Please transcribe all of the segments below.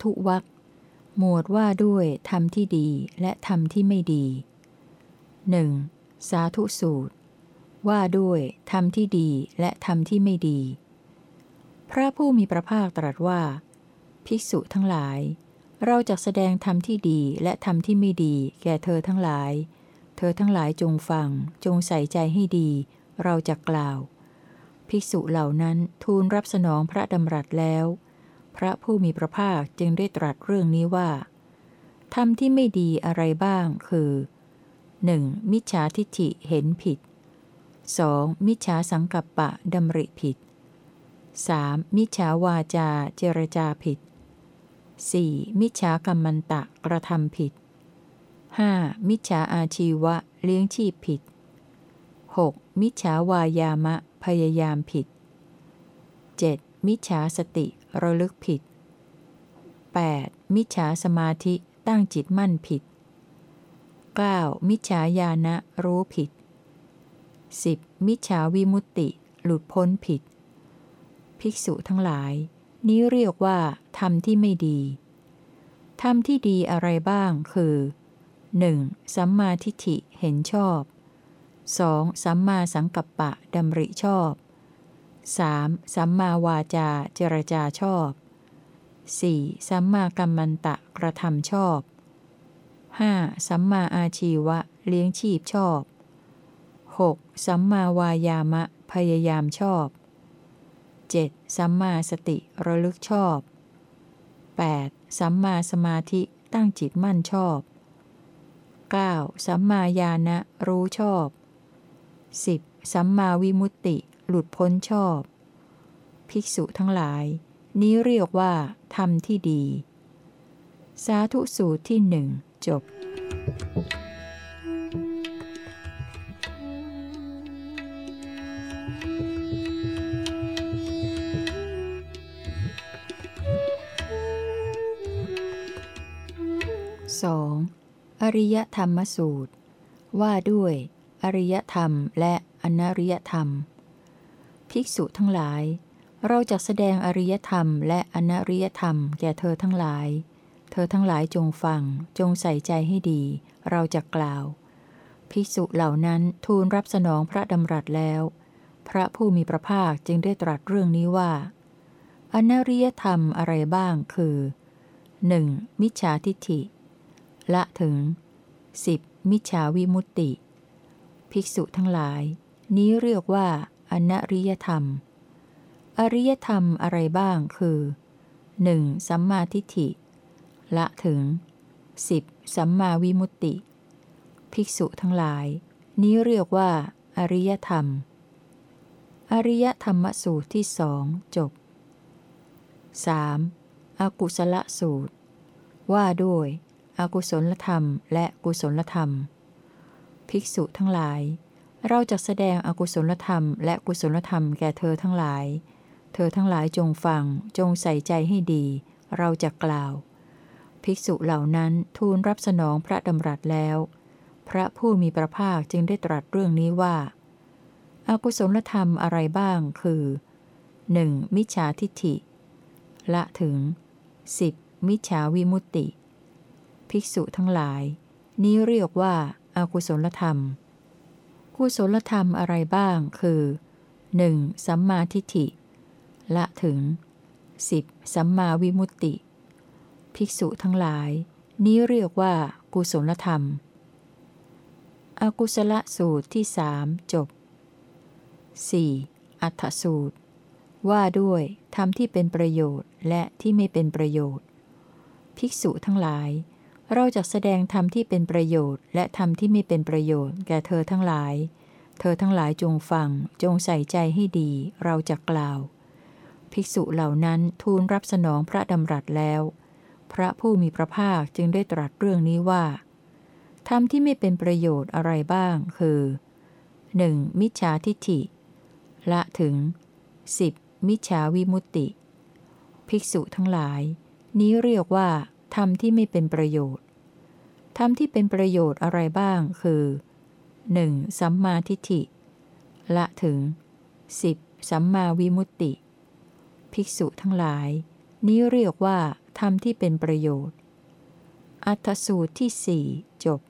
4. สาธุวักหมวดว่าด้วยธรรมที่ดีและธรรมที่ไม่ดี 1. สาธุสูตร ว่าด้วยธรรมที่ดีและธรรมที่ไม่ดี พระผู้มีพระภาคตรัสว่า ภิกษุทั้งหลาย เราจะแสดงธรรมที่ดีและธรรมที่ไม่ดี แก่เธอทั้งหลาย เธอทั้งหลายจงฟัง จงใส่ใจให้ดี เราจะกล่าว ภิกษุเหล่านั้นทูลรับสนองพระดำรัสแล้ว ระผู้มีพระภาคจึงได้ตรัสเรื่องนี้ว่าธรรมที่ไม่ดีอะไรบ้างคือ 1. มิจฉาทิฏฐิเห็นผิด 2. มิจฉาสังกัปปะดำริผิด 3. มิจฉาวาจาเจรจาผิด 4. มิจฉากรรมันตะกระทำผิด 5. มิจฉาอาชีวะเลี้ยงชีพผิด 6. มิจฉาวายามะพยายามผิด 7. มิจฉาสติ ระลึกผิด 8. มิจฉาสมาธิตั้งจิตมั่นผิด 9. มิจฉาญาณะรู้ผิด 10. มิจฉาวิมุตติ หลุดพ้นผิด ภิกษุทั้งหลาย นี้เรียกว่าธรรมที่ไม่ดีธรรมที่ดีอะไรบ้างคือ 1. สัมมาทิฏฐิเห็นชอบ 2. สัมมาสังกัปปะดำริชอบ 3. สัมมาวาจาเจรจาชอบ 4. สัมมากัมมันตะกระทำชอบ 5. สัมมาอาชีวะเลี้ยงชีพชอบ 6. สัมมาวายามะพยายามชอบ 7. สัมมาสติระลึกชอบ 8. สัมมาสมาธิตั้งจิตมั่นชอบ 9. สัมมาญาณะรู้ชอบ 10. สัมมาวิมุตติ หลุดพ้นชอบ ภิกษุทั้งหลาย นี้เรียกว่าธรรมที่ดี สาธุสูตรที่หนึ่งจบ 2. อริยธรรมสูตร ว่าด้วย อริยธรรมและอนริยธรรม ภิกษุทั้งหลาย เราจะแสดงอริยธรรมและอนริยธรรมแก่เธอทั้งหลาย เธอทั้งหลายจงฟัง จงใส่ใจให้ดี เราจะกล่าว ภิกษุเหล่านั้นทูลรับสนองพระดำรัสแล้ว พระผู้มีพระภาคจึงได้ตรัสเรื่องนี้ว่า อนริยธรรมอะไรบ้างคือ 1. มิจฉาทิฏฐิ ละถึง 10. มิจฉาวิมุตติ ภิกษุทั้งหลาย นี้เรียกว่า อนริยธรรม อริยธรรมอะไรบ้างคือ 1. สัมมาทิฏฐิ ละถึง 10. สัมมาวิมุตติ ภิกษุทั้งหลาย นี้เรียกว่า อริยธรรม อริยธรรมสูตรที่สองจบ 3. อากุศลสูตร ว่าด้วยอากุศลธรรมและกุศลธรรม ภิกษุทั้งหลาย เราจะแสดงอกุศลธรรมและกุศลธรรมแก่เธอทั้งหลาย เธอทั้งหลายจงฟัง จงใส่ใจให้ดี เราจะกล่าว ภิกษุเหล่านั้นทูลรับสนองพระดำรัสแล้ว พระผู้มีพระภาคจึงได้ตรัสเรื่องนี้ว่าอากุศลธรรมอะไรบ้างคือ 1. มิจฉาทิฏฐิ ละถึง 10. มิจฉาวิมุตติ ภิกษุทั้งหลาย นี้เรียกว่าอากุศลธรรม กุศลธรรมอะไรบ้าง คือ 1. สัมมาทิฏฐิ ละถึง 10. สัมมาวิมุตติ ภิกษุทั้งหลาย นี้เรียกว่า กุศลธรรม อกุศลสูตรที่สามจบ 4. อัฏฐสูตร ว่าด้วยธรรมที่เป็นประโยชน์และที่ไม่เป็นประโยชน์ ภิกษุทั้งหลาย เราจะแสดงธรรมที่เป็นประโยชน์ และธรรมที่ไม่เป็นประโยชน์แก่เธอทั้งหลาย เธอทั้งหลายจงฟัง จงใส่ใจให้ดี เราจะกล่าว ภิกษุเหล่านั้นทูลรับสนองพระดำรัสแล้ว พระผู้มีพระภาคจึงได้ตรัสเรื่องนี้ว่าธรรมที่ไม่เป็นประโยชน์อะไรบ้าง คือ 1. มิจฉาทิฏฐิ ละถึง 10. มิจฉาวิมุตติ ภิกษุทั้งหลาย นี้เรียกว่า ธรรมที่ไม่เป็นประโยชน์ ธรรมที่เป็นประโยชน์อะไรบ้างคือ 1. สัมมาทิฏฐิ ละถึง 10. สัมมาวิมุตติ ภิกษุทั้งหลาย นี้เรียกว่า ธรรมที่เป็นประโยชน์ อัทสูตรที่สี่จบ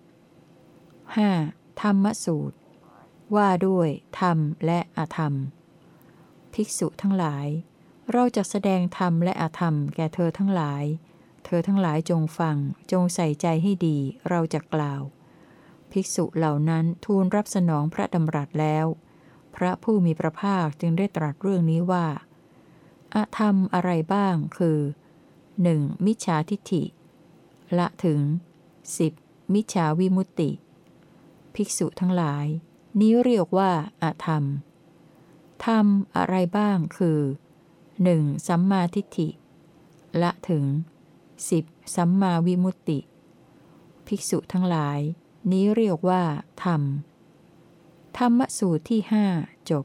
5. ธรรมสูตร ว่าด้วย ธรรมและอธรรม ภิกษุทั้งหลาย เราจะแสดงธรรมและอธรรมแก่เธอทั้งหลาย เธอทั้งหลายจงฟัง จงใส่ใจให้ดี เราจะกล่าว ภิกษุเหล่านั้นทูลรับสนองพระดำรัสแล้ว พระผู้มีพระภาคจึงได้ตรัสเรื่องนี้ว่าอาธรรมอะไรบ้างคือ 1. มิจฉาทิฏฐิ ละถึง 10. มิจฉาวิมุตติ ภิกษุทั้งหลาย นี้เรียกว่าอาธรรม ธรรมอะไรบ้างคือ 1. สัมมาทิฏฐิ ละถึง 10. สัมมาวิมุตติ ภิกษุทั้งหลาย นี้เรียกว่า ธรรม ธรรมสูตรที่หจบ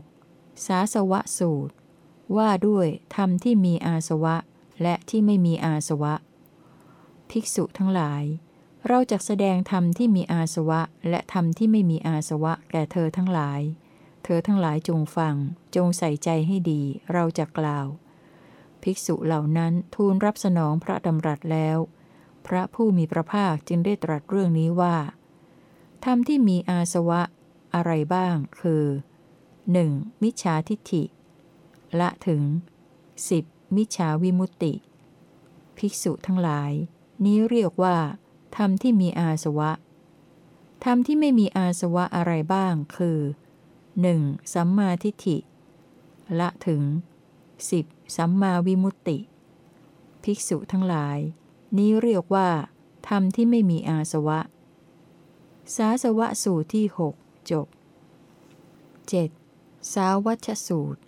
6. สาสวะสูตร ว่าด้วยธรรมที่มีอาสวะ และที่ไม่มีอาสวะ ภิกษุทั้งหลาย เราจะแสดงธรรมที่มีอาสวะ และธรรมที่ไม่มีอาสวะ แก่เธอทั้งหลาย เธอทั้งหลายจงฟัง จงใส่ใจให้ดี เราจะกล่าว ภิกษุเหล่านั้นทูลรับสนองพระดำรัสแล้ว พระผู้มีพระภาคจึงได้ตรัสเรื่องนี้ว่าธรรมที่มีอาสวะอะไรบ้างคือ 1. มิจฉาทิฏฐิ ละถึง 10. มิจฉาวิมุตติ ภิกษุทั้งหลาย นี้เรียกว่าธรรมที่มีอาสวะธรรมที่ไม่มีอาสวะอะไรบ้างคือ 1. สัมมาทิฏฐิ ละถึง 10. สัมมาวิมุตติ ภิกษุทั้งหลาย นี้เรียกว่า ธรรมที่ไม่มีอาสวะ สาสวะสูตรที่หกจบ 7. สาวัชสูตร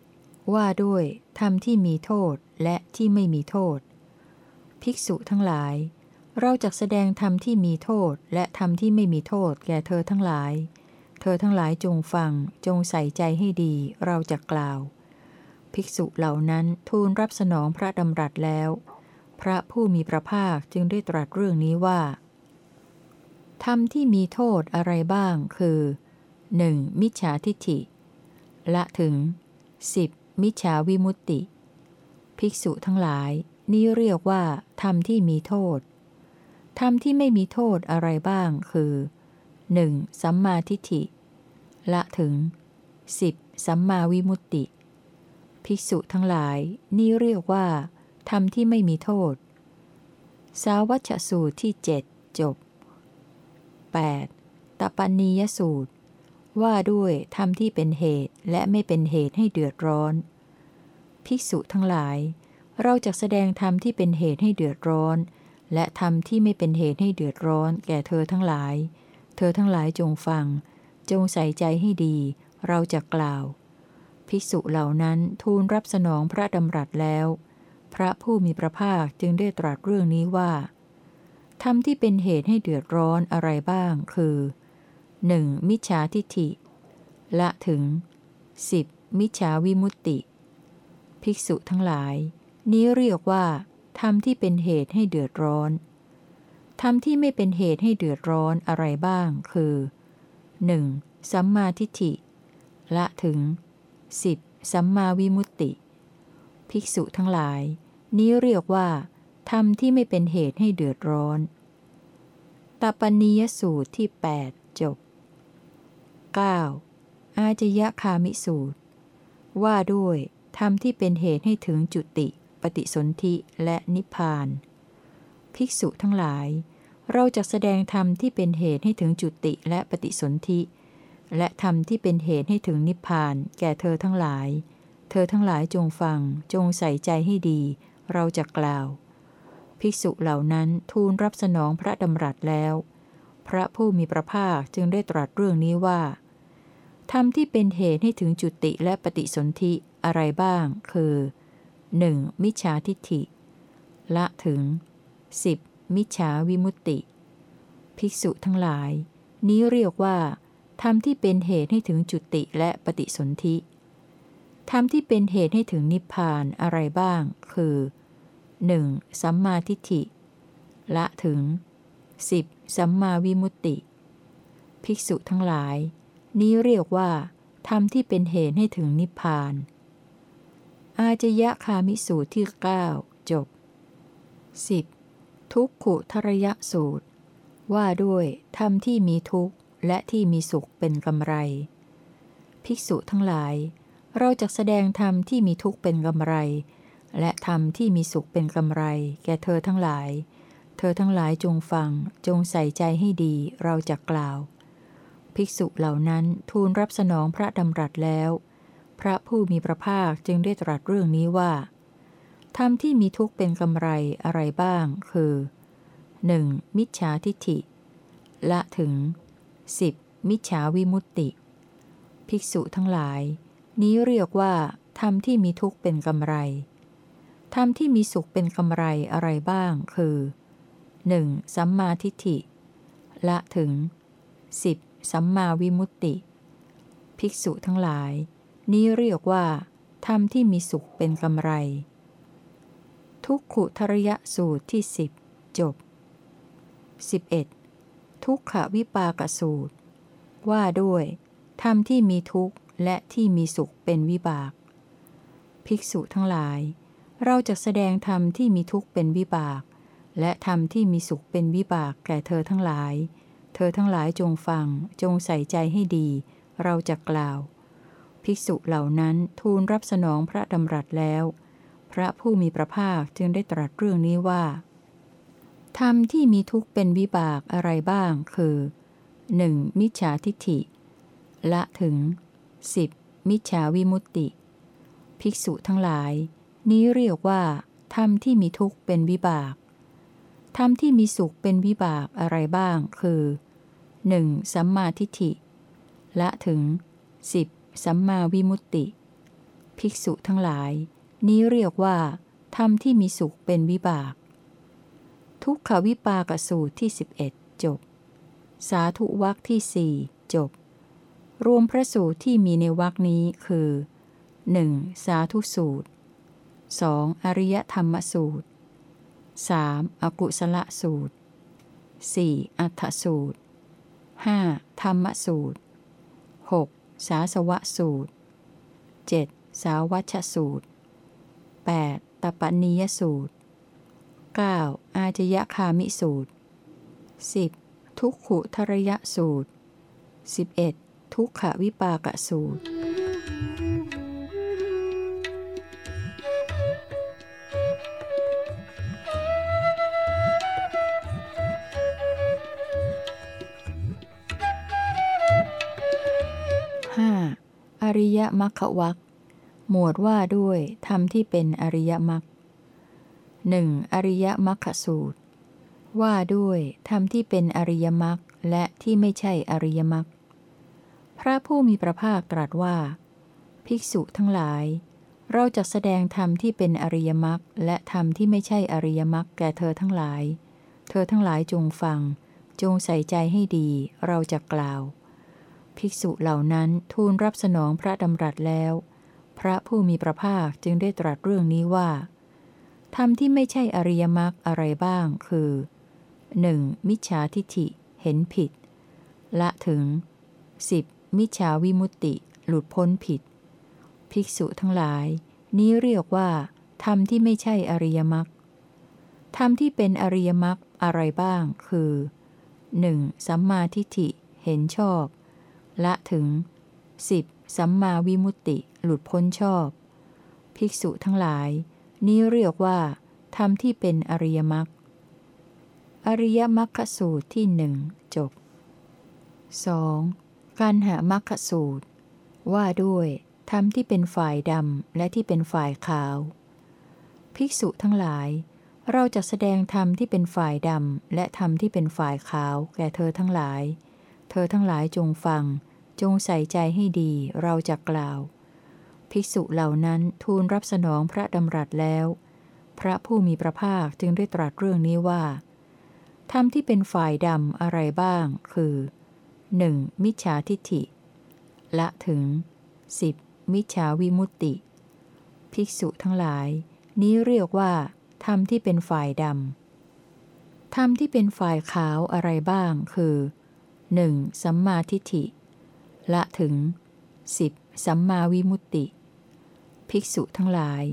ว่าด้วยธรรมที่มีโทษและที่ไม่มีโทษ ภิกษุทั้งหลาย เราจะแสดงธรรมที่มีโทษและธรรมที่ไม่มีโทษแก่เธอทั้งหลาย เธอทั้งหลายจงฟังจงใส่ใจให้ดีเราจะกล่าว ภิกษุเหล่านั้นทูลรับสนองพระดำรัสแล้ว พระผู้มีพระภาคจึงได้ตรัสเรื่องนี้ว่าธรรมที่มีโทษอะไรบ้างคือ 1. มิจฉาทิฏฐิ ละถึง 10. มิจฉาวิมุตติ ภิกษุทั้งหลาย นี้เรียกว่าธรรมที่มีโทษธรรมที่ไม่มีโทษอะไรบ้างคือ 1. สัมมาทิฏฐิ ละถึง 10. สัมมาวิมุตติ ภิกษุทั้งหลาย นี้เรียกว่าธรรมที่ไม่มีโทษ สาวัชสูตรที่เจ็ดจบ 8. ตปันนียสูตร ว่าด้วยธรรมที่เป็นเหตุและไม่เป็นเหตุให้เดือดร้อน ภิกษุทั้งหลาย เราจะแสดงธรรมที่เป็นเหตุให้เดือดร้อน และธรรมที่ไม่เป็นเหตุให้เดือดร้อน แก่เธอทั้งหลาย เธอทั้งหลายจงฟัง จงใส่ใจให้ดี เราจะกล่าว ภิกษุเหล่านั้นทูลรับสนองพระดำรัสแล้ว พระผู้มีพระภาคจึงได้ตรัสเรื่องนี้ว่าธรรมที่เป็นเหตุให้เดือดร้อนอะไรบ้างคือ 1. มิจฉาทิฏฐิ ละถึง 10. มิจฉาวิมุตติ ภิกษุทั้งหลาย นี้เรียกว่าธรรมที่เป็นเหตุให้เดือดร้อนธรรมที่ไม่เป็นเหตุให้เดือดร้อนอะไรบ้างคือ 1. สัมมาทิฏฐิ ละถึง 10. สัมมาวิมุตติ ภิกษุทั้งหลาย นี้เรียกว่า ธรรมที่ไม่เป็นเหตุให้เดือดร้อนตปนียสูตรที่ 8 จบ 9. อาจยคามิสูตร ว่าด้วยธรรมที่เป็นเหตุให้ถึงจุติปฏิสนธิและนิพพาน ภิกษุทั้งหลาย เราจะแสดงธรรมที่เป็นเหตุให้ถึงจุติและปฏิสนธิ และธรรมที่เป็นเหตุให้ถึงนิพพาน แก่เธอทั้งหลาย เธอทั้งหลายจงฟัง จงใส่ใจให้ดี เราจะกล่าว ภิกษุเหล่านั้นทูลรับสนองพระดำรัสแล้ว พระผู้มีพระภาคจึงได้ตรัสเรื่องนี้ว่า ธรรมที่เป็นเหตุให้ถึงจุติและปฏิสนธิอะไรบ้าง คือ 1. มิจฉาทิฏฐิ ละถึง 10. มิจฉาวิมุตติ ภิกษุทั้งหลาย นี้เรียกว่า ธรรมที่เป็นเหตุให้ถึงจุติและปฏิสนธิธรรมที่เป็นเหตุให้ถึงนิพพานอะไรบ้าง คือ 1. สัมมาทิฏฐิ ละถึง 10. สัมมาวิมุตติ ภิกษุทั้งหลาย นี้เรียกว่า ธรรมที่เป็นเหตุให้ถึงนิพพาน อาจยะคามิสูตรที่ 9 จบ 10. ทุกขุทรยสูตร ว่าด้วยธรรมที่มีทุกข์ และที่มีสุขเป็นกำไร ภิกษุทั้งหลาย เราจะแสดงธรรมที่มีทุกข์เป็นกำไร และธรรมที่มีสุขเป็นกำไร แก่เธอทั้งหลาย เธอทั้งหลายจงฟัง จงใส่ใจให้ดีเราจะกล่าว ภิกษุเหล่านั้นทูลรับสนองพระดำรัสแล้ว พระผู้มีพระภาคจึงได้ตรัสเรื่องนี้ว่าธรรมที่มีทุกข์เป็นกำไรอะไรบ้าง คือ 1. มิจฉาทิฏฐิ ละถึง 10. มิจฉาวิมุตติ ภิกษุทั้งหลาย นี้เรียกว่าธรรมที่มีทุกข์เป็นกำไรธรรมที่มีสุขเป็นกำไรอะไรบ้าง คือ 1. สัมมาทิฏฐิ ละถึง 10. สัมมาวิมุตติ ภิกษุทั้งหลาย นี้เรียกว่าธรรมที่มีสุขเป็นกำไร ทุกขุทรยสูตรที่สิบจบ 11. ทุกขวิปากสูตร ว่าด้วยธรรมที่มีทุกข์และที่มีสุขเป็นวิบาก ภิกษุทั้งหลาย เราจะแสดงธรรมที่มีทุกข์เป็นวิบาก และธรรมที่มีสุขเป็นวิบากแก่เธอทั้งหลาย เธอทั้งหลายจงฟัง จงใส่ใจให้ดี เราจะกล่าว ภิกษุเหล่านั้นทูลรับสนองพระดำรัสแล้ว พระผู้มีพระภาคจึงได้ตรัสเรื่องนี้ว่า ธรรมที่มีทุกข์เป็นวิบากอะไรบ้าง คือ 1. มิจฉาทิฏฐิ ละถึง 10. มิจฉาวิมุตติ ภิกษุทั้งหลาย นี้เรียกว่า ธรรมที่มีทุกข์เป็นวิบาก ธรรมที่มีสุขเป็นวิบากอะไรบ้าง คือ 1. สัมมาทิฏฐิ ละถึง 10. สัมมาวิมุตติ ภิกษุทั้งหลาย นี้เรียกว่า ธรรมที่มีสุขเป็นวิบาก ทุกขวิปากสูตรที่ 11 จบ สาธุวักที่สี่จบ รวมพระสูตรที่มีในวักนี้คือ 1. สาธุสูตร 2. อริยธรรมสูตร 3. อกุศลสูตร 4. อัฏฐสูตร 5. ธรรมสูตร 6. สาสวะสูตร 7. สาวัชสูตร 8. ตปนิยสูตร 9. อาจยคามิสูตร 10. ทุกขุทรยสูตร 11. ทุกขวิปากสูตร 5. อริยมรรควักหมวดว่าด้วยธรรมที่เป็นอริยมรรค หนึ่งอริยมรรคสูตร ว่าด้วยธรรมที่เป็นอริยมรรคและที่ไม่ใช่อริยมรรคพระผู้มีพระภาคตรัสว่า ภิกษุทั้งหลาย เราจะแสดงธรรมที่เป็นอริยมรรคและธรรมที่ไม่ใช่อริยมรรคแก่เธอทั้งหลาย เธอทั้งหลายจงฟัง จงใส่ใจให้ดี เราจะกล่าว ภิกษุเหล่านั้นทูลรับสนองพระดำรัสแล้ว พระผู้มีพระภาคจึงได้ตรัสเรื่องนี้ว่า ธรรมที่ไม่ใช่อริยมรรคอะไรบ้างคือ 1. มิจฉาทิฏฐิ เห็นผิด ละถึง 10. มิจฉาวิมุตติ หลุดพ้นผิด ภิกษุทั้งหลาย นี้เรียกว่า ธรรมที่ไม่ใช่อริยมรรคธรรมที่เป็นอริยมรรคอะไรบ้างคือ 1. สัมมาทิฏฐิ เห็นชอบ ละถึง 10. สัมมาวิมุตติ หลุดพ้นชอบ ภิกษุทั้งหลาย นี้เรียกว่าธรรมที่เป็นอริยมรรค อริยมรรคสูตรที่หนึ่งจบ 2. การหามรรคสูตร ว่าด้วยธรรมที่เป็นฝ่ายดำและที่เป็นฝ่ายขาว ภิกษุทั้งหลาย เราจะแสดงธรรมที่เป็นฝ่ายดำและธรรมที่เป็นฝ่ายขาว แก่เธอทั้งหลาย เธอทั้งหลายจงฟัง จงใส่ใจให้ดีเราจะกล่าว ภิกษุเหล่านั้นทูลรับสนองพระดำรัสแล้ว พระผู้มีพระภาคจึงได้ตรัสเรื่องนี้ว่าธรรมที่เป็นฝ่ายดำอะไรบ้าง คือ 1. มิจฉาทิฏฐิ ละถึง 10. มิจฉาวิมุตติ ภิกษุทั้งหลาย นี้เรียกว่าธรรมที่เป็นฝ่ายดำธรรมที่เป็นฝ่ายขาวอะไรบ้าง คือ 1. สัมมาทิฏฐิ ละถึง 10. สัมมาวิมุตติ ภิกษุทั้งหลาย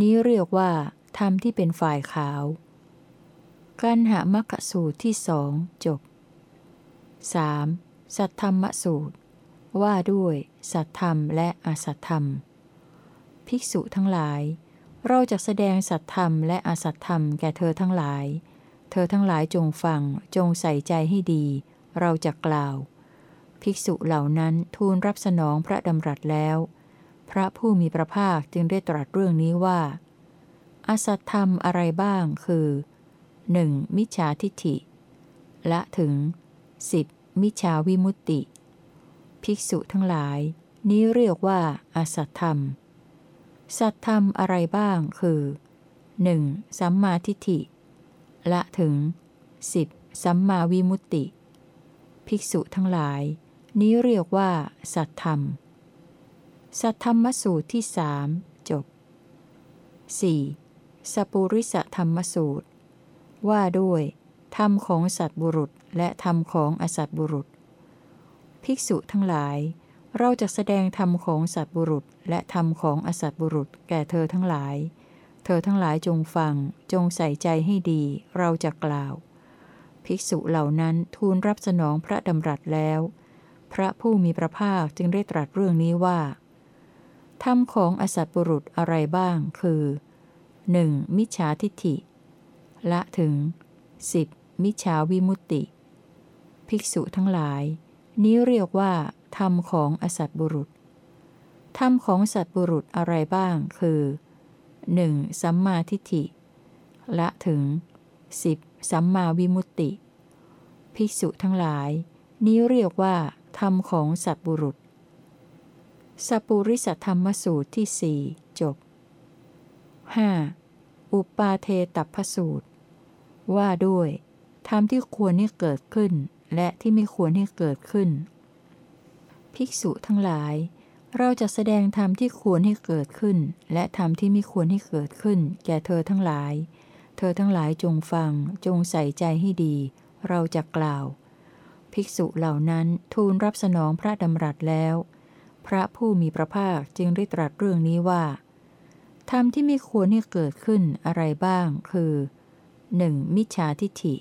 นี้เรียกว่า ธรรมที่เป็นฝ่ายขาว กันหามัคคสูตรที่สองจบ 3. สัทธรรมสูตร ว่าด้วย สัทธรรมและอสัทธรรม ภิกษุทั้งหลาย เราจะแสดงสัทธรรมและอสัทธรรมแก่เธอทั้งหลาย เธอทั้งหลายจงฟังจงใส่ใจให้ดี เราจะกล่าว ภิกษุเหล่านั้นทูลรับสนองพระดำรัสแล้ว พระผู้มีพระภาคจึงได้ตรัสเรื่องนี้ว่า อสัตธรรมอะไรบ้างคือ 1. มิจฉาทิฏฐิ ละถึง 10. มิจฉาวิมุตติ ภิกษุทั้งหลาย นี้เรียกว่าอสัตธรรม สัตธรรมอะไรบ้างคือ 1. สัมมาทิฏฐิ ละถึง 10. สัมมาวิมุตติ ภิกษุทั้งหลาย นี้เรียกว่า สัตธรรม สัทธรรมสูตรที่สามจบ 4. สปุริสธรรมสูตร ว่าด้วย ธรรมของสัตบุรุษและธรรมของอสัตบุรุษ ภิกษุทั้งหลาย เราจะแสดงธรรมของสัตบุรุษ และธรรมของอสัตบุรุษ แก่เธอทั้งหลาย เธอทั้งหลายจงฟัง จงใส่ใจให้ดี เราจะกล่าว ภิกษุเหล่านั้นทูลรับสนองพระดำรัสแล้ว พระผู้มีพระภาคจึงได้ตรัสเรื่องนี้ว่าธรรมของอสัตบุรุษอะไรบ้างคือ 1. มิจฉาทิฏฐิ ละถึง 10. มิจฉาวิมุตติ ภิกษุทั้งหลาย นี้เรียกว่า ธรรมของอสัตบุรุษ ธรรมของสัตบุรุษอะไรบ้างคือ 1. สัมมาทิฏฐิ ละถึง 10. สัมมาวิมุตติ ภิกษุทั้งหลาย นี้เรียกว่า ธรรมของสัตบุรุษ สัปุริสธรรมสูตรที่สี่จบ 5. อุปาเทตัพสูตร ว่าด้วยธรรมที่ควรให้เกิดขึ้น และที่ไม่ควรให้เกิดขึ้น ภิกษุทั้งหลาย เราจะแสดงธรรมที่ควรให้เกิดขึ้น และธรรมที่ไม่ควรให้เกิดขึ้น แก่เธอทั้งหลาย เธอทั้งหลายจงฟัง จงใส่ใจให้ดี เราจะกล่าว ภิกษุเหล่านั้นทูลรับสนองพระดำรัสแล้ว พระผู้มีพระภาคจึงได้ตรัสเรื่องนี้ว่าธรรมที่ไม่ควรให้เกิดขึ้นอะไรบ้าง คือ 1. มิจฉาทิฏฐิ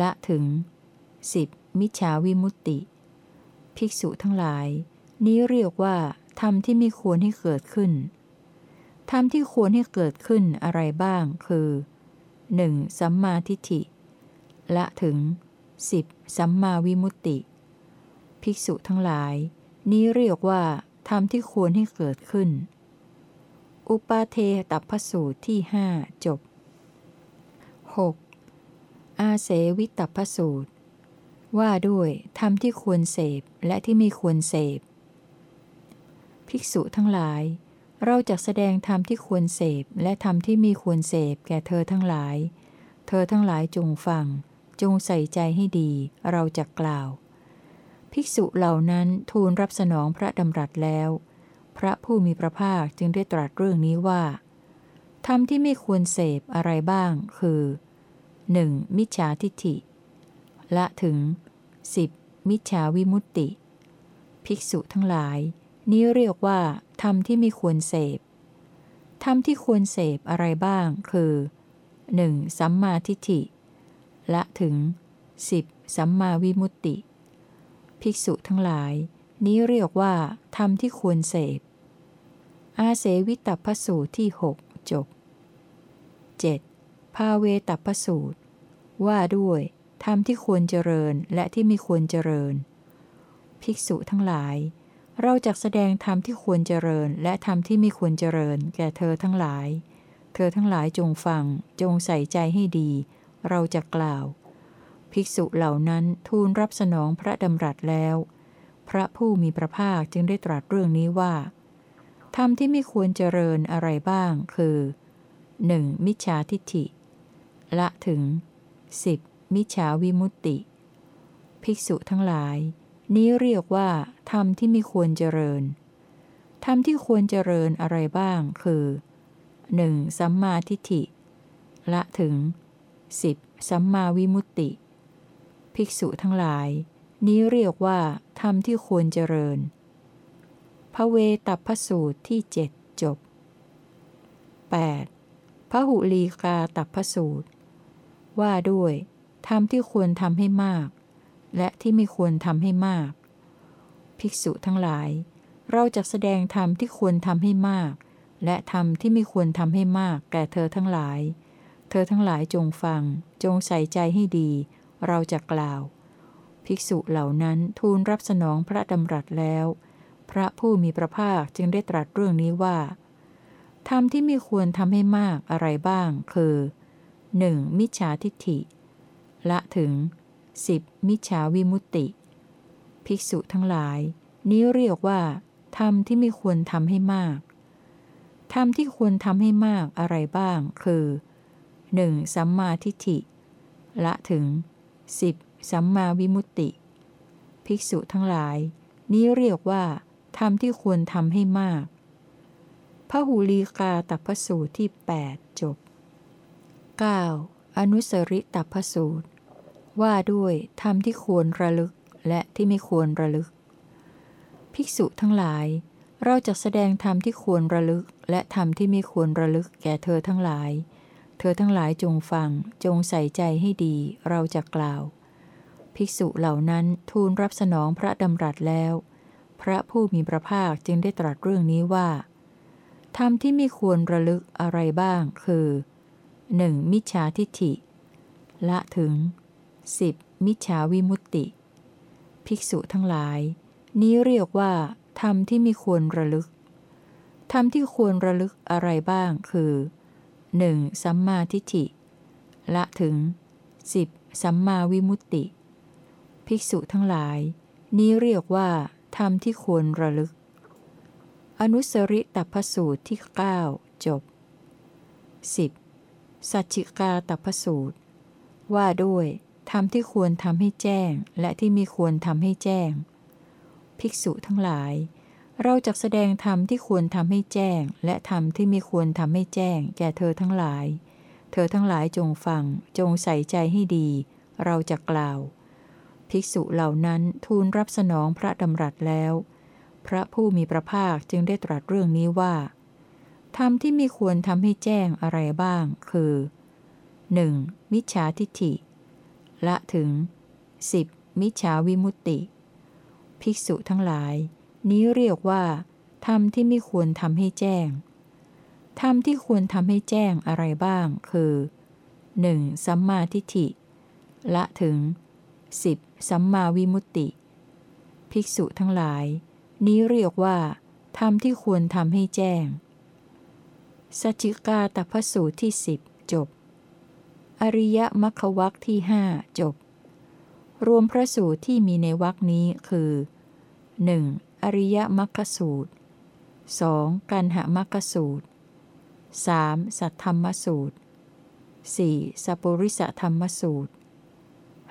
ละถึง 10. มิจฉาวิมุตติ ภิกษุทั้งหลาย นี้เรียกว่าธรรมที่ไม่ควรให้เกิดขึ้นธรรมที่ควรให้เกิดขึ้นอะไรบ้าง คือ 1. สัมมาทิฏฐิ ละถึง 10. สัมมาวิมุตติ ภิกษุทั้งหลาย นี้เรียกว่าธรรมที่ควรให้เกิดขึ้น อุปาเทตัพสูตรที่หจบ 6. อาเสวิตัพสูตร ว่าด้วยธรรมที่ควรเสพและที่ไม่ควรเสพ ภิกษุทั้งหลาย เราจะแสดงธรรมที่ควรเสพและธรรมที่มีควรเสพแก่เธอทั้งหลาย เธอทั้งหลายจงฟัง จงใส่ใจให้ดี เราจะกล่าว ภิกษุเหล่านั้นทูลรับสนองพระดำรัสแล้ว พระผู้มีพระภาคจึงได้ตรัสเรื่องนี้ว่าธรรมที่ไม่ควรเสพอะไรบ้าง คือ 1. มิจฉาทิฏฐิ ละถึง 10. มิจฉาวิมุตติ ภิกษุทั้งหลาย นี้เรียกว่าธรรมที่ไม่ควรเสพธรรมที่ควรเสพอะไรบ้าง คือ 1. สัมมาทิฏฐิ ละถึง 10. สัมมาวิมุตติ ภิกษุทั้งหลาย นี้เรียกว่า ธรรมที่ควรเสพ อาเสวิตัพสูตรที่หกจบ 7. ภาเวตัพสูตร ว่าด้วยธรรมที่ควรเจริญและที่ไม่ควรเจริญ ภิกษุทั้งหลาย เราจะแสดงธรรมที่ควรเจริญ และธรรมที่ไม่ควรเจริญ แก่เธอทั้งหลาย เธอทั้งหลายจงฟัง จงใส่ใจให้ดี เราจะกล่าว ภิกษุเหล่านั้นทูลรับสนองพระดำรัสแล้ว พระผู้มีพระภาคจึงได้ตรัสเรื่องนี้ว่าธรรมที่ไม่ควรเจริญอะไรบ้างคือ 1. มิจฉาทิฏฐิ ละถึง 10. มิจฉาวิมุตติ ภิกษุทั้งหลาย นี้เรียกว่าธรรมที่ไม่ควรเจริญธรรมที่ควรเจริญอะไรบ้างคือ 1. สัมมาทิฏฐิ ละถึง 10. สัมมาวิมุตติ ภิกษุทั้งหลาย นี้เรียกว่า ธรรมที่ควรเจริญ พระเวตัพสูตรที่เจ็ดจบ 8. พระหุลีกาตัพสูตร ว่าด้วยทำที่ควรทำให้มาก และที่ไม่ควรทำให้มาก ภิกษุทั้งหลาย เราจะแสดงธรรมที่ควรทำให้มาก และธรรมที่ไม่ควรทำให้มากแก่เธอทั้งหลาย เธอทั้งหลายจงฟัง จงใส่ใจให้ดี เราจะกล่าว ภิกษุเหล่านั้นทูลรับสนองพระดำรัสแล้ว พระผู้มีพระภาคจึงได้ตรัสเรื่องนี้ว่าธรรมที่ไม่ควรทำให้มากอะไรบ้าง คือ 1. มิจฉาทิฏฐิ ละถึง 10. มิจฉาวิมุตติ ภิกษุทั้งหลาย นี้เรียกว่าธรรมที่ไม่ควรทำให้มากธรรมที่ควรทำให้มากอะไรบ้าง คือ 1. สัมมาทิฏฐิ ละถึง 10. สัมมาวิมุตติ ภิกษุทั้งหลาย นี้เรียกว่าธรรมที่ควรทำให้มากพระหูลีกาตัพสูตรที่ 8 จบ 9. อนุสริตัพสูตร ว่าด้วยธรรมที่ควรระลึกและที่ไม่ควรระลึก ภิกษุทั้งหลาย เราจะแสดงธรรมที่ควรระลึกและธรรมที่ไม่ควรระลึกแก่เธอทั้งหลาย เธอทั้งหลายจงฟัง จงใส่ใจให้ดี เราจะกล่าว ภิกษุเหล่านั้นทูลรับสนองพระดำรัสแล้ว พระผู้มีพระภาคจึงได้ตรัสเรื่องนี้ว่าธรรมที่ไม่ควรระลึกอะไรบ้างคือ 1. มิจฉาทิฏฐิ ละถึง 10. มิจฉาวิมุตติ ภิกษุทั้งหลาย นี้เรียกว่าธรรมที่ไม่ควรระลึกธรรมที่ควรระลึกอะไรบ้างคือ 1. สัมมาทิฏฐิ ละถึง 10. สัมมาวิมุตติ ภิกษุทั้งหลาย นี้เรียกว่า ธรรมที่ควรระลึก อนุสริตัพสูตรที่ 9 จบ 10. สัจจิกาตัพสูตร ว่าด้วยทำที่ควรทำให้แจ้งและที่ไม่ควรทำให้แจ้ง ภิกษุทั้งหลาย เราจะแสดงธรรมที่ควรทำให้แจ้ง และธรรมที่ไม่ควรทำให้แจ้ง แก่เธอทั้งหลาย เธอทั้งหลายจงฟัง จงใส่ใจให้ดี เราจะกล่าว ภิกษุเหล่านั้นทูลรับสนองพระดำรัสแล้ว พระผู้มีพระภาคจึงได้ตรัสเรื่องนี้ว่าธรรมที่มีควรทำให้แจ้งอะไรบ้าง คือ 1. มิจฉาทิฏฐิ ละถึง 10. มิจฉาวิมุตติ ภิกษุทั้งหลาย นี้เรียกว่าธรรมที่ไม่ควรทำให้แจ้งธรรมที่ควรทำให้แจ้งอะไรบ้าง คือ 1. สัมมาทิฏฐิ ละถึง 10. สัมมาวิมุตติ ภิกษุทั้งหลาย นี้เรียกว่าธรรมที่ควรทำให้แจ้งสัจิกาตพสูตรที่สิบจบ อริยมรรควักที่หจบ รวมพระสูตรที่มีในวักนี้คือ 1. อริยมรรคสูตร 2. กันหมรรคสูตร 3. สัทธรรมสูตร 4. สัปุริสธรรมสูตร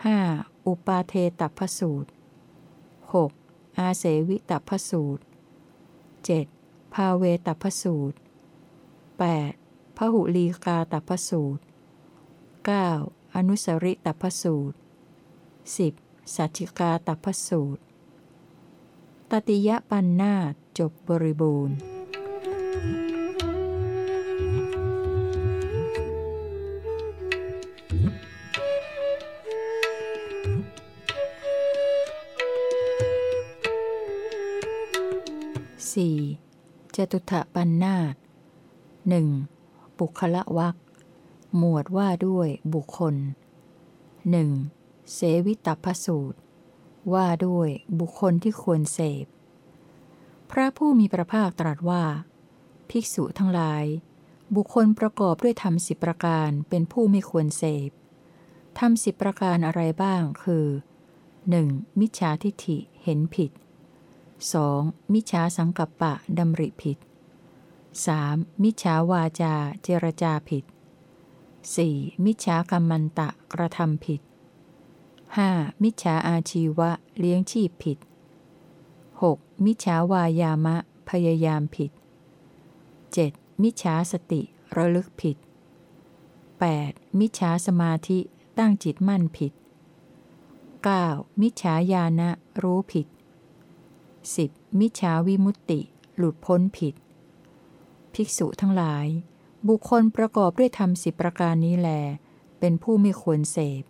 5. อุปาเทตพสูตร 6. อาเสวิตพสูตร 7. ภาเวตพสูตร 8. พหุลีกาตพสูตร 9. อนุสริตพสูตร 10. สัจจิกาตพสูตร ตติยปันนาจบบริบูรณ์ 4. จตุถปันนาตหนึ่งบุคละวักหมวดว่าด้วยบุคคลหนึ่งเสวิตพสูตร ว่าด้วยบุคคลที่ควรเสพ พระผู้มีพระภาคตรัสว่า ภิกษุทั้งหลาย บุคคลประกอบด้วยธรรมสิบประการเป็นผู้ไม่ควรเสพธรรมสิบประการอะไรบ้างคือ 1. มิจฉาทิฏฐิเห็นผิด 2. มิจฉาสังกัปปะดำริผิด 3. มิจฉาวาจาเจรจาผิด 4. มิจฉากรรมันตะกระทำผิด 5. มิจฉาอาชีวะ เลี้ยงชีพผิด 6. มิจฉาวายามะ พยายามผิด 7. มิจฉาสติ ระลึกผิด 8. มิจฉาสมาธิ ตั้งจิตมั่นผิด 9. มิจฉาญาณะ รู้ผิด 10. มิจฉาวิมุตติ หลุดพ้นผิด ภิกษุทั้งหลาย บุคคลประกอบด้วยธรรมสิบประการนี้แล เป็นผู้ไม่ควรเสพ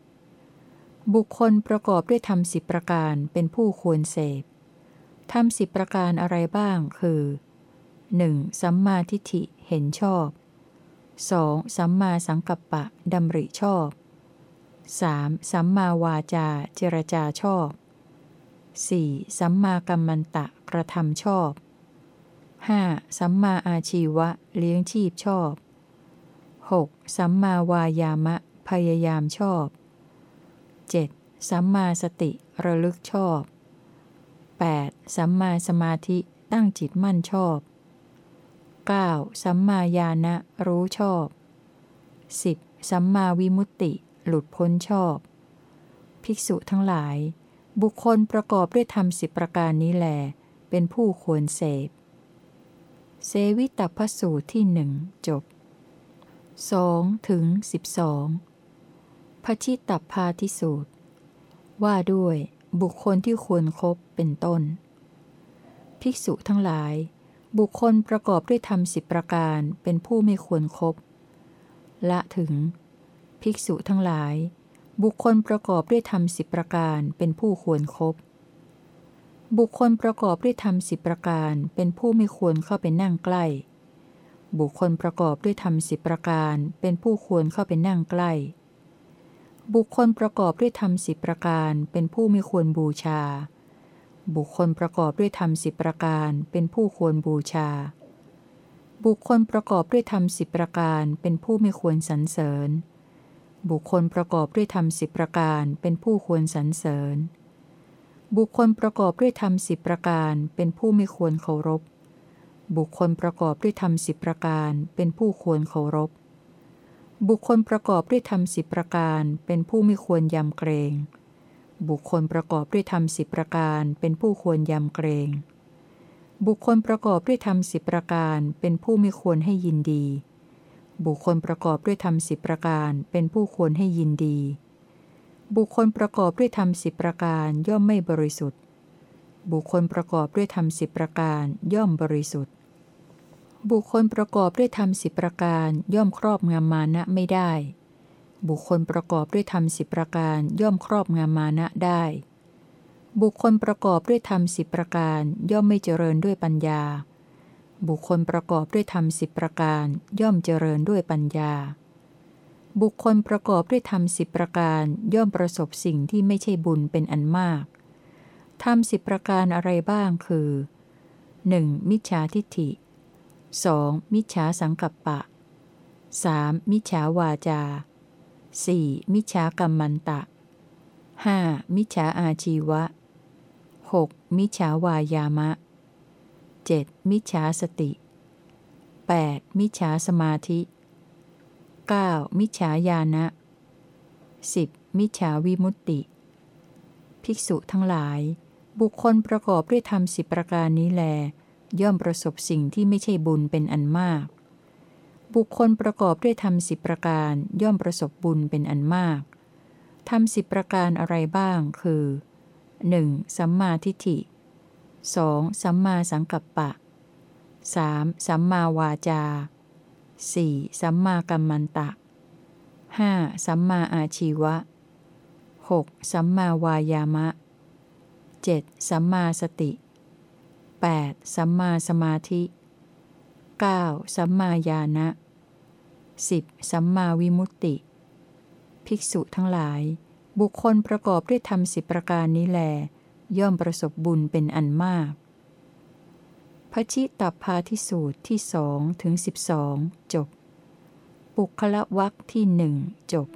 บุคคลประกอบด้วยธรรมสิบประการเป็นผู้ควรเสพธรรมสิบประการอะไรบ้างคือ 1. สัมมาทิฏฐิเห็นชอบ 2. สัมมาสังกัปปะดำริชอบ 3. สัมมาวาจาเจรจาชอบ 4. สัมมากัมมันตะกระทำชอบ 5. สัมมาอาชีวะเลี้ยงชีพชอบ 6. สัมมาวายามะพยายามชอบ 7. สัมมาสติระลึกชอบ 8. สัมมาสมาธิตั้งจิตมั่นชอบ 9. สัมมาญาณะรู้ชอบ 10. สัมมาวิมุตติ หลุดพ้นชอบ ภิกษุทั้งหลาย บุคคลประกอบด้วยธรรมสิบประการนี้แล เป็นผู้ควรเสพเซวิตพสูตรที่หนึ่งจบ 2 ถึง 12 พระชิตตพาทิสูตร ว่าด้วยบุคคลที่ควรครบเป็นต้น ภิกษุทั้งหลาย บุคคลประกอบด้วยธรรมสิบประการเป็นผู้ไม่ควรครบละถึง ภิกษุทั้งหลาย บุคคลประกอบด้วยธรรมสิบประการเป็นผู้ควรครบบุคคลประกอบด้วยธรรมสิบประการเป็นผู้ไม่ควรเข้าไปนั่งใกล้ บุคคลประกอบด้วยธรรมสิบประการเป็นผู้ควรเข้าไปนั่งใกล้ บุคคลประกอบด้วยธรรมสิบประการเป็นผู้ไม่ควรบูชา บุคคลประกอบด้วยธรรมสิบประการเป็นผู้ควรบูชา บุคคลประกอบด้วยธรรมสิบประการเป็นผู้ไม่ควรสรรเสริญ บุคคลประกอบด้วยธรรมสิบประการเป็นผู้ควรสรรเสริญ บุคคลประกอบด้วยธรรมสิบประการเป็นผู้ไม่ควรเคารพ บุคคลประกอบด้วยธรรมสิบประการเป็นผู้ควรเคารพ บุคคลประกอบด้วยธรรมสิบประการเป็นผู้ไม่ควรยำเกรง บุคคลประกอบด้วยธรรมสิบประการเป็นผู้ควรยำเกรง บุคคลประกอบด้วยธรรมสิบประการเป็นผู้ไม่ควรให้ยินดี บุคคลประกอบด้วยธรรมสิบประการเป็นผู้ควรให้ยินดี บุคคลประกอบด้วยธรรมสิบประการย่อมไม่บริสุทธิ์ บุคคลประกอบด้วยธรรมสิบประการย่อมบริสุทธิ์ บุคคลประกอบด้วยธรรมสิบประการย่อมครอบงำมานะไม่ได้ บุคคลประกอบด้วยธรรมสิบประการย่อมครอบงำมานะได้ บุคคลประกอบด้วยธรรมสิบประการย่อมไม่เจริญด้วยปัญญา บุคคลประกอบด้วยธรรมสิบประการย่อมเจริญด้วยปัญญา บุคคลประกอบด้วยธรรมสิบประการย่อมประสบสิ่งที่ไม่ใช่บุญเป็นอันมากธรรมสิบประการอะไรบ้างคือ 1. มิจฉาทิฏฐิ 2. มิจฉาสังกัปปะ 3. มิจฉาวาจา 4. มิจฉากรรมันตะ 5. มิจฉาอาชีวะ 6. มิจฉาวายามะ 7. มิจฉาสติ 8. มิจฉาสมาธิ 9. มิจฉาญาณะ 10. มิจฉาวิมุตติ ภิกษุทั้งหลาย บุคคลประกอบด้วยธรรมสิบประการนี้แล ย่อมประสบสิ่งที่ไม่ใช่บุญเป็นอันมาก บุคคลประกอบด้วยธรรมสิบประการย่อมประสบบุญเป็นอันมาก ธรรมสิบประการอะไรบ้างคือ 1. สัมมาทิฏฐิ 2. สัมมาสังกัปปะ 3. สัมมาวาจา 4. สัมมากัมมันตะ 5. สัมมาอาชีวะ 6. สัมมาวายามะ 7. สัมมาสติ 8. สัมมาสมาธิ 9. สัมมาญาณะ 10. สัมมาวิมุตติ ภิกษุทั้งหลาย บุคคลประกอบด้วยธรรมสิประการนี้แล ย่อมประสบบุญเป็นอันมากพระชิตพาทิสูตรที่สองถึงสิบสองจบ ปุคละวักที่หนึ่งจบ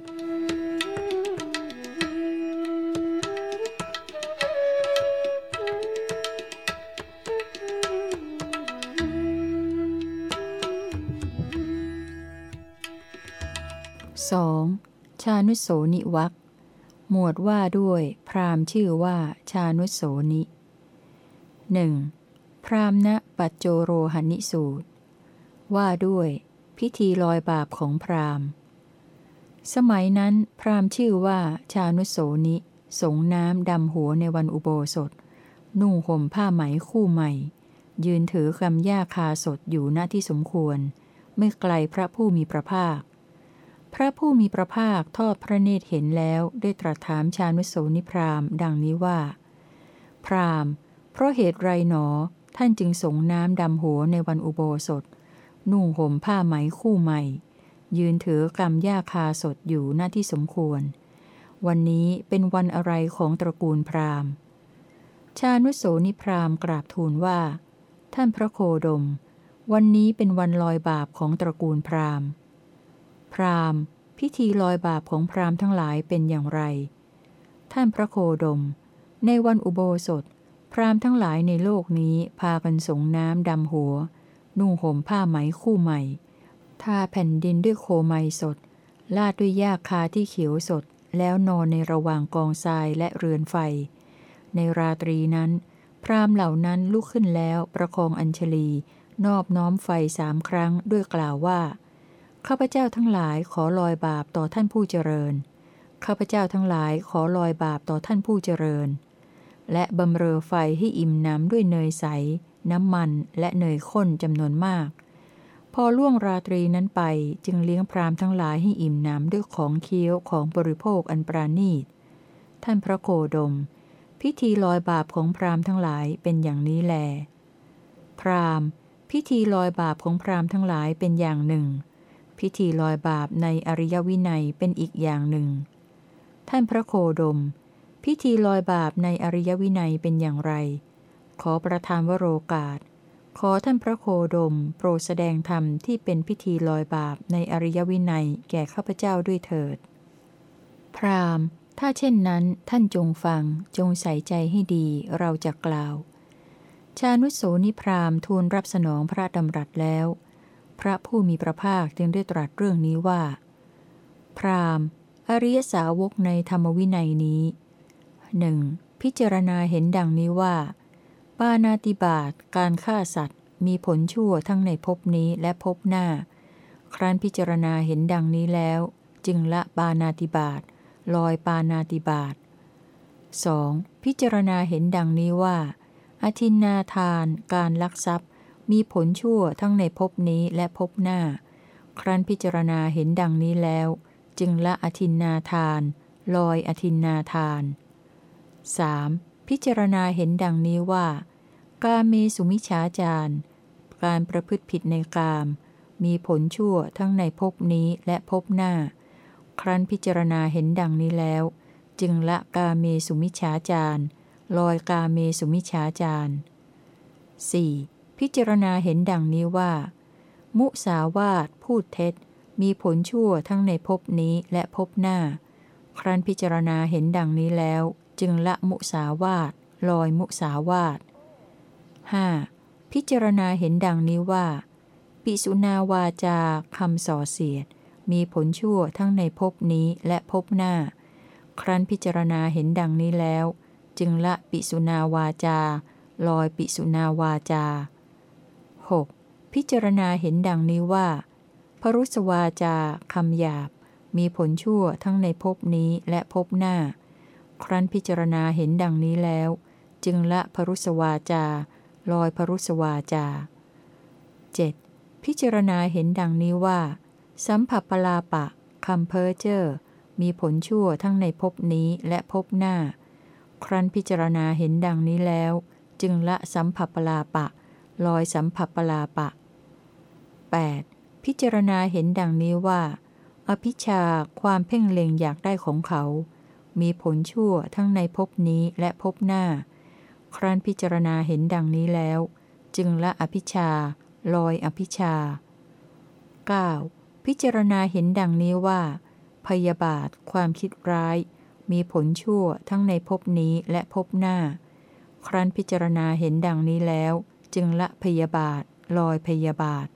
สองชานุโสนิวักหมวดว่าด้วย พรามชื่อว่าชานุโสนิหนึ่งพรามณปัจโจโรหนิสูตร ว่าด้วย พิธีลอยบาปของพรามสมัยนั้น พรามชื่อว่าชานุโสนิ สงน้ำดำหัวในวันอุโบสถ นุ่งห่มผ้าไหมคู่ใหม่ ยืนถือกำหญ้าคาสดอยู่หน้าที่สมควร ไม่ไกลพระผู้มีพระภาค พระผู้มีพระภาคทอดพระเนตรเห็นแล้วได้ตรัสถามชานุโสนิพรามดังนี้ว่า พรามเพราะเหตุไรหนอ ท่านจึงสงน้ำดำหัวในวันอุโบสถ นุ่งห่มผ้าไหมคู่ใหม่ ยืนถือกำหญ้าคาสดอยู่หน้าที่สมควร วันนี้เป็นวันอะไรของตระกูลพราหมณ์ ชานุโสนิพรามกราบทูลว่า ท่านพระโคดม วันนี้เป็นวันลอยบาปของตระกูลพราหมณ์ พราหมณ์ พิธีลอยบาปของพราหมณ์ทั้งหลายเป็นอย่างไร ท่านพระโคดม ในวันอุโบสถ พราหมณ์ทั้งหลายในโลกนี้พากันสงน้ำดำหัว นุ่งห่มผ้าไหมคู่ใหม่ทาแผ่นดินด้วยโคไมสด ลาดด้วยหญ้าคาที่เขียวสด แล้วนอนในระหว่างกองทรายและเรือนไฟ ในราตรีนั้น พราหมณ์เหล่านั้นลุกขึ้นแล้วประคองอัญชลี นอบน้อมไฟสามครั้งด้วยกล่าวว่า ข้าพเจ้าทั้งหลายขอลอยบาปต่อท่านผู้เจริญ ข้าพเจ้าทั้งหลายขอลอยบาปต่อท่านผู้เจริญ และบำเรอไฟให้อิ่มน้ำด้วยเนยใส น้ำมันและเนยข้นจำนวนมาก พอล่วงราตรีนั้นไปจึงเลี้ยงพรามทั้งหลายให้อิ่มน้ำด้วยของเคี้ยวของบริโภคอันปราณีต ท่านพระโคดม พิธีลอยบาปของพรามทั้งหลายเป็นอย่างนี้แล พรามพิธีลอยบาปของพรามทั้งหลายเป็นอย่างหนึ่ง พิธีลอยบาปในอริยวินัยเป็นอีกอย่างหนึ่ง ท่านพระโคดม พิธีลอยบาปในอริยวินัยเป็นอย่างไร ขอประทานวโรกาส ขอท่านพระโคดม โปรดแสดงธรรมที่เป็นพิธีลอยบาปในอริยวินัยแก่ข้าพเจ้าด้วยเถิด พรามถ้าเช่นนั้นท่านจงฟังจงใส่ใจให้ดีเราจะกล่าว ชานุโสนิพรามทูลรับสนองพระดำรัสแล้ว ระผู้มีพระภาคจึงได้ตรัสเรื่องนี้ว่า พรามอริยสาวกในธรรมวินัยนี้หนึ่งพิจารณาเห็นดังนี้ว่า ปานาติบาตการฆ่าสัตว์ มีผลชั่วทั้งในภพนี้และภพหน้า ครั้นพิจารณาเห็นดังนี้แล้ว จึงละปานาติบาตลอยปานาติบาต 2. พิจารณาเห็นดังนี้ว่า อธินนาทาน การลักทรัพย์ มีผลชั่วทั้งในภพนี้และภพหน้า ครั้นพิจารณาเห็นดังนี้แล้ว จึงละอธินนาทาน ลอยอธินนาทาน 3. พิจารณาเห็นดังนี้ว่า กาเมสุมิฉาจารการประพฤติผิดในกาม มีผลชั่วทั้งในภพนี้และภพหน้า ครั้นพิจารณาเห็นดังนี้แล้ว จึงละกาเมสุมิฉาจารลอยกาเมสุมิฉาจาร 4. พิจารณาเห็นดังนี้ว่า มุสาวาทพูดเท็จ มีผลชั่วทั้งในภพนี้และภพหน้า ครั้นพิจารณาเห็นดังนี้แล้ว จึงละมุสาวาทลอยมุสาวาท 5. พิจารณาเห็นดังนี้ว่า ปิสุนาวาจาคำส่อเสียด มีผลชั่วทั้งในภพนี้และภพหน้า ครั้นพิจารณาเห็นดังนี้แล้ว จึงละปิสุนาวาจา ลอยปิสุนาวาจา 6. พิจารณาเห็นดังนี้ว่า พรุสวาจาคำหยาบ มีผลชั่วทั้งในภพนี้และภพหน้า ครั้นพิจารณาเห็นดังนี้แล้ว จึงละพรุสวาจา ลอยพรุสวาจา 7. พิจารณาเห็นดังนี้ว่า สัมผัสปลาปะคำเพ้อเจ้อมีผลชั่วทั้งในภพนี้และภพหน้า ครั้นพิจารณาเห็นดังนี้แล้ว จึงละสัมผัสปลาปะ ลอยสัมผัสปลาปะ 8. พิจารณาเห็นดังนี้ว่า อภิชาความเพ่งเล็งอยากได้ของเขา มีผลชั่วทั้งในภพนี้และภพหน้า ครั้นพิจารณาเห็นดังนี้แล้ว จึงละอภิชาลอยอภิชา 9. พิจารณาเห็นดังนี้ว่า พยาบาทความคิดร้าย มีผลชั่วทั้งในภพนี้และภพหน้า ครั้นพิจารณาเห็นดังนี้แล้ว จึงละพยาบาท ลอยพยาบาท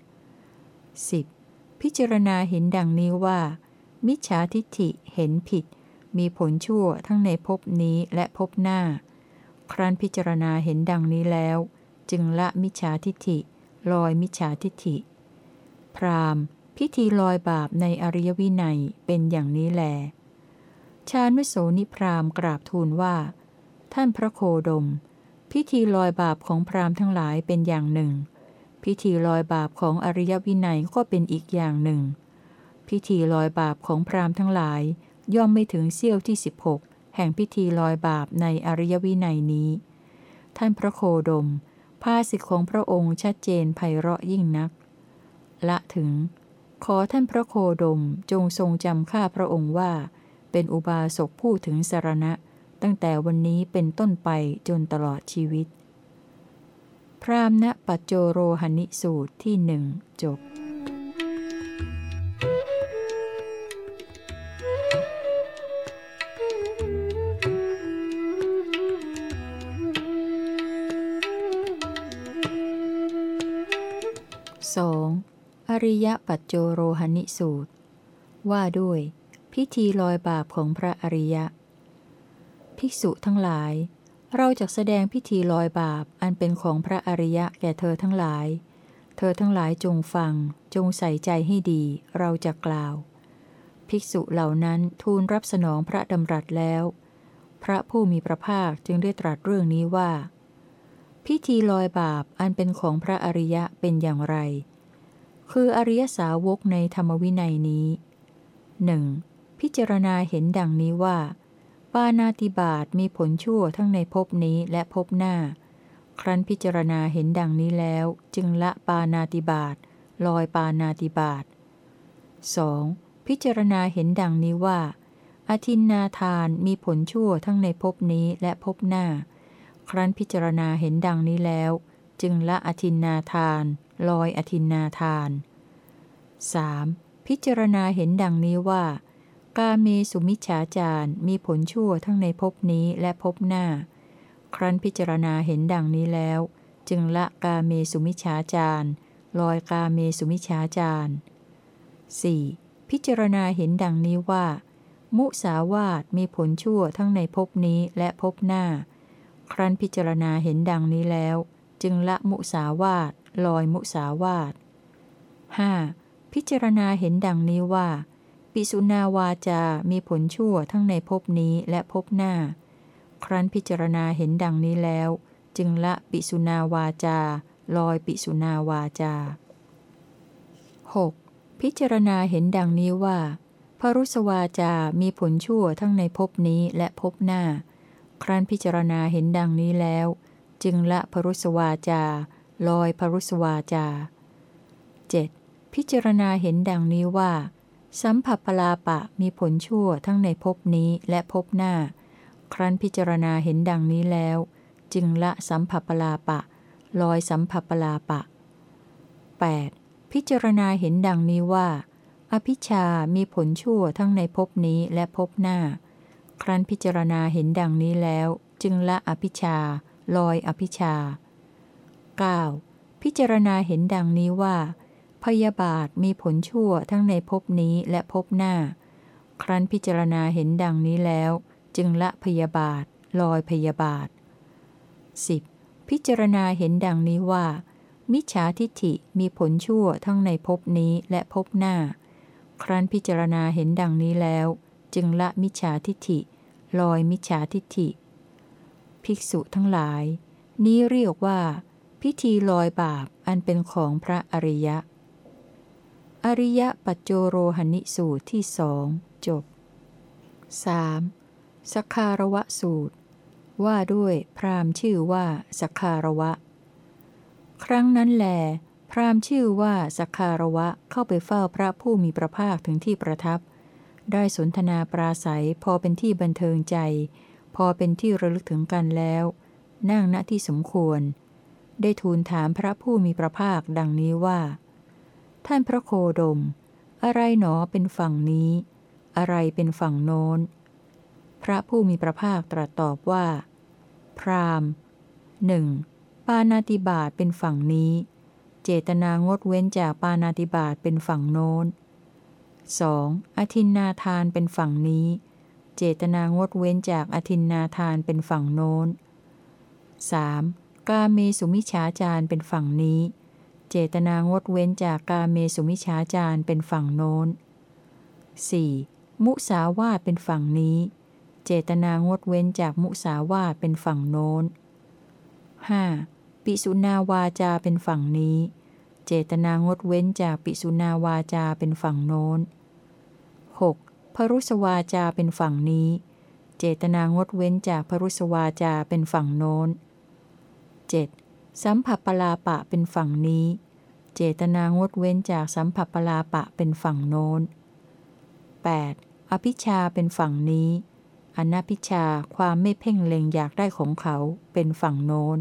10. พิจารณาเห็นดังนี้ว่า มิจฉาทิฏฐิเห็นผิด มีผลชั่วทั้งในภพนี้และภพหน้า ครั้นพิจารณาเห็นดังนี้แล้ว จึงละมิจฉาทิฏฐิ ลอยมิจฉาทิฏฐิ พรามพิธีลอยบาปในอริยวินัยเป็นอย่างนี้แล ชานุโสนิพรามกราบทูลว่า ท่านพระโคดม พิธีลอยบาปของพรามทั้งหลายเป็นอย่างหนึ่ง พิธีลอยบาปของอริยวินัยก็เป็นอีกอย่างหนึ่ง พิธีลอยบาปของพราหมณ์ทั้งหลาย ย่อมไม่ถึงเสี้ยวที่ 16 แห่งพิธีลอยบาปในอริยวินัยนี้ ท่านพระโคดม ภาสิทธิของพระองค์ชัดเจนไพเราะยิ่งนัก ละถึง ขอท่านพระโคดมจงทรงจำข้าพระองค์ว่า เป็นอุบาสกผู้ถึงสารณะ ตั้งแต่วันนี้เป็นต้นไปจนตลอดชีวิต พรามณปัจโจโรหณิสูตรที่หนึ่งจบ 2. อริยปัจโจโรหณิสูตร ว่าด้วย พิธีลอยบาปของพระอริยะ ภิกษุทั้งหลาย เราจะแสดงพิธีลอยบาปอันเป็นของพระอริยะแก่เธอทั้งหลาย เธอทั้งหลายจงฟัง จงใส่ใจให้ดี เราจะกล่าว ภิกษุเหล่านั้นทูลรับสนองพระดำรัสแล้ว พระผู้มีพระภาคจึงได้ตรัสเรื่องนี้ว่า พิธีลอยบาปอันเป็นของพระอริยะเป็นอย่างไร คืออริยสาวกในธรรมวินัยนี้หนึ่งพิจารณาเห็นดังนี้ว่า ปานาติบาตมีผลชั่วทั้งในภพนี้และภพหน้า ครั้นพิจารณาเห็นดังนี้แล้ว จึงละปานาติบาตลอยปานาติบาต 2. พิจารณาเห็นดังนี้ว่า อธินนาทานมีผลชั่วทั้งในภพนี้และภพหน้า ครั้นพิจารณาเห็นดังนี้แล้ว จึงละอธินนาทาน ลอยอธินนาทาน 3. พิจารณาเห็นดังนี้ว่า กาเมสุมิจฉาจารมีผลชั่วทั้งในภพนี้และภพหน้า ครั้นพิจารณาเห็นดังนี้แล้ว จึงละกาเมสุมิจฉาจารลอยกาเมสุมิจฉาจาร 4. พิจารณาเห็นดังนี้ว่า มุสาวาตมีผลชั่วทั้งในภพนี้และภพหน้า ครั้นพิจารณาเห็นดังนี้แล้ว จึงละมุสาวาตลอยมุสาวาต 5. พิจารณาเห็นดังนี้ว่า ปิสุนาวาจา มีผลชั่วทั้งในภพนี้และภพหน้า ครั้นพิจารณาเห็นดังนี้แล้ว จึงละปิสุนาวาจา ลอยปิสุนาวาจา 6. พิจารณาเห็นดังนี้ว่าพรุสวาจา มีผลชั่วทั้งในภพนี้และภพหน้า ครั้นพิจารณาเห็นดังนี้แล้ว จึงละพรุสวาจา ลอยพรุสวาจา 7. พิจารณาเห็นดังนี้ว่า สัมผัสปลาปะมีผลชั่วทั้งในภพนี้และภพหน้า ครั้นพิจารณาเห็นดังนี้แล้ว จึงละสัมผัสปลาปะ ลอยสัมผัสปลาปะ 8. พิจารณาเห็นดังนี้ว่า อภิชามีผลชั่วทั้งในภพนี้และภพหน้า ครั้นพิจารณาเห็นดังนี้แล้ว จึงละอภิชา ลอยอภิชา 9. พิจารณาเห็นดังนี้ว่า พยาบาทมีผลชั่วทั้งในภพนี้และภพหน้า ครั้นพิจารณาเห็นดังนี้แล้ว จึงละพยาบาท ลอยพยาบาท 10. พิจารณาเห็นดังนี้ว่า มิจฉาทิฏฐิมีผลชั่วทั้งในภพนี้และภพหน้า ครั้นพิจารณาเห็นดังนี้แล้ว จึงละมิจฉาทิฏฐิ ลอยมิจฉาทิฏฐิ ภิกษุทั้งหลาย นี้เรียกว่า พิธีลอยบาปอันเป็นของพระอริยะ อริยปัจโจโรหณิสูตรที่สองจบ 3. สักคารวะสูตร ว่าด้วยพราหมณ์ชื่อว่าสักคารวะ ครั้งนั้นแล พราหมณ์ชื่อว่าสักคารวะเข้าไปเฝ้าพระผู้มีพระภาคถึงที่ประทับ ได้สนทนาปราศัยพอเป็นที่บันเทิงใจ พอเป็นที่ระลึกถึงกันแล้ว นั่งณที่สมควร ได้ทูลถามพระผู้มีพระภาคดังนี้ว่า ท่านพระโคดม อะไรหนอเป็นฝั่งนี้ อะไรเป็นฝั่งโน้น พระผู้มีพระภาคตรัสตอบว่า พรามหนึ่งปานาติบาตเป็นฝั่งนี้ เจตนางดเว้นจากปานาติบาตเป็นฝั่งโน้น 2. อธินนาทานเป็นฝั่งนี้ เจตนางดเว้นจากอธินนาทานเป็นฝั่งโน้น 3. กาเมสุมิชฌาจารเป็นฝั่งนี้ เจตนางดเว้นจากกาเมสุมิชฌาจารเป็นฝั่งโน้น 4. มุสาวาเป็นฝั่งนี้ เจตนางดเว้นจากมุสาวาเป็นฝั่งโน้น 5. ปิสุนาวาจาเป็นฝั่งนี้ เจตนางดเว้นจากปิสุนาวาจาเป็นฝั่งโน้น 6. พรุสวาจาเป็นฝั่งนี้ เจตนางดเว้นจากพรุสวาจาเป็นฝั่งโน้น 7. สัมผัสปลาปะเป็นฝั่งนี้ เจตนางดเว้นจากสัมผัสปลาปะเป็นฝั่งโน้น 8. อภิชาเป็นฝั่งนี้ อนัพิชาความไม่เพ่งเล็งอยากได้ของเขาเป็นฝั่งโน้น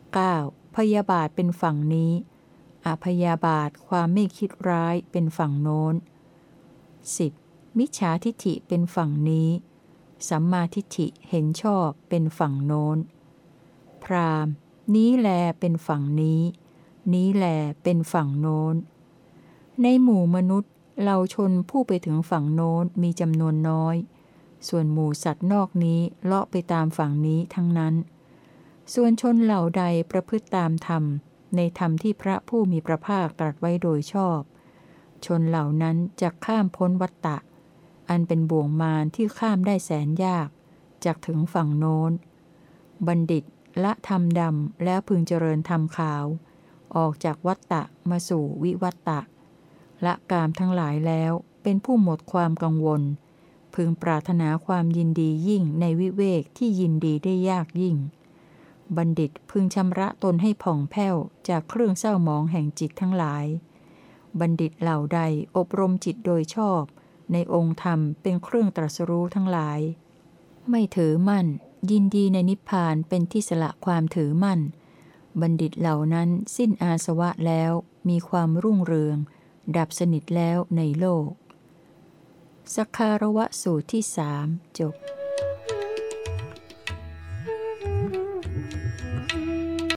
9. พยาบาทเป็นฝั่งนี้ อพยาบาทความไม่คิดร้ายเป็นฝั่งโน้น 10. มิจฉาทิฏฐิเป็นฝั่งนี้ สัมมาทิฏฐิเห็นชอบเป็นฝั่งโน้น พราม นี้แลเป็นฝั่งนี้ นี้แลเป็นฝั่งโน้น ในหมู่มนุษย์เราชนผู้ไปถึงฝั่งโน้นมีจำนวนน้อย ส่วนหมู่สัตว์นอกนี้เลาะไปตามฝั่งนี้ทั้งนั้น ส่วนชนเหล่าใดประพฤติตามธรรม ในธรรมที่พระผู้มีพระภาคตรัสไว้โดยชอบ ชนเหล่านั้นจะข้ามพ้นวัตตะ อันเป็นบ่วงมารที่ข้ามได้แสนยากจากถึงฝั่งโน้น บัณฑิต ละธรรมดำแล้วพึงเจริญธรรมขาว ออกจากวัตตะมาสู่วิวัตตะ ละกามทั้งหลายแล้วเป็นผู้หมดความกังวล พึงปรารถนาความยินดียิ่งในวิเวกที่ยินดีได้ยากยิ่ง บัณฑิตพึงชำระตนให้ผ่องแผ้วจากเครื่องเศร้าหมองแห่งจิตทั้งหลาย บัณฑิตเหล่าใดอบรมจิตโดยชอบ ในองค์ธรรมเป็นเครื่องตรัสรู้ทั้งหลาย ไม่ถือมั่น ยินดีในนิพพานเป็นที่สละความถือมั่น บัณฑิตเหล่านั้นสิ้นอาสวะแล้วมีความรุ่งเรือง ดับสนิทแล้วในโลก สคารวะสูตรที่สามจบ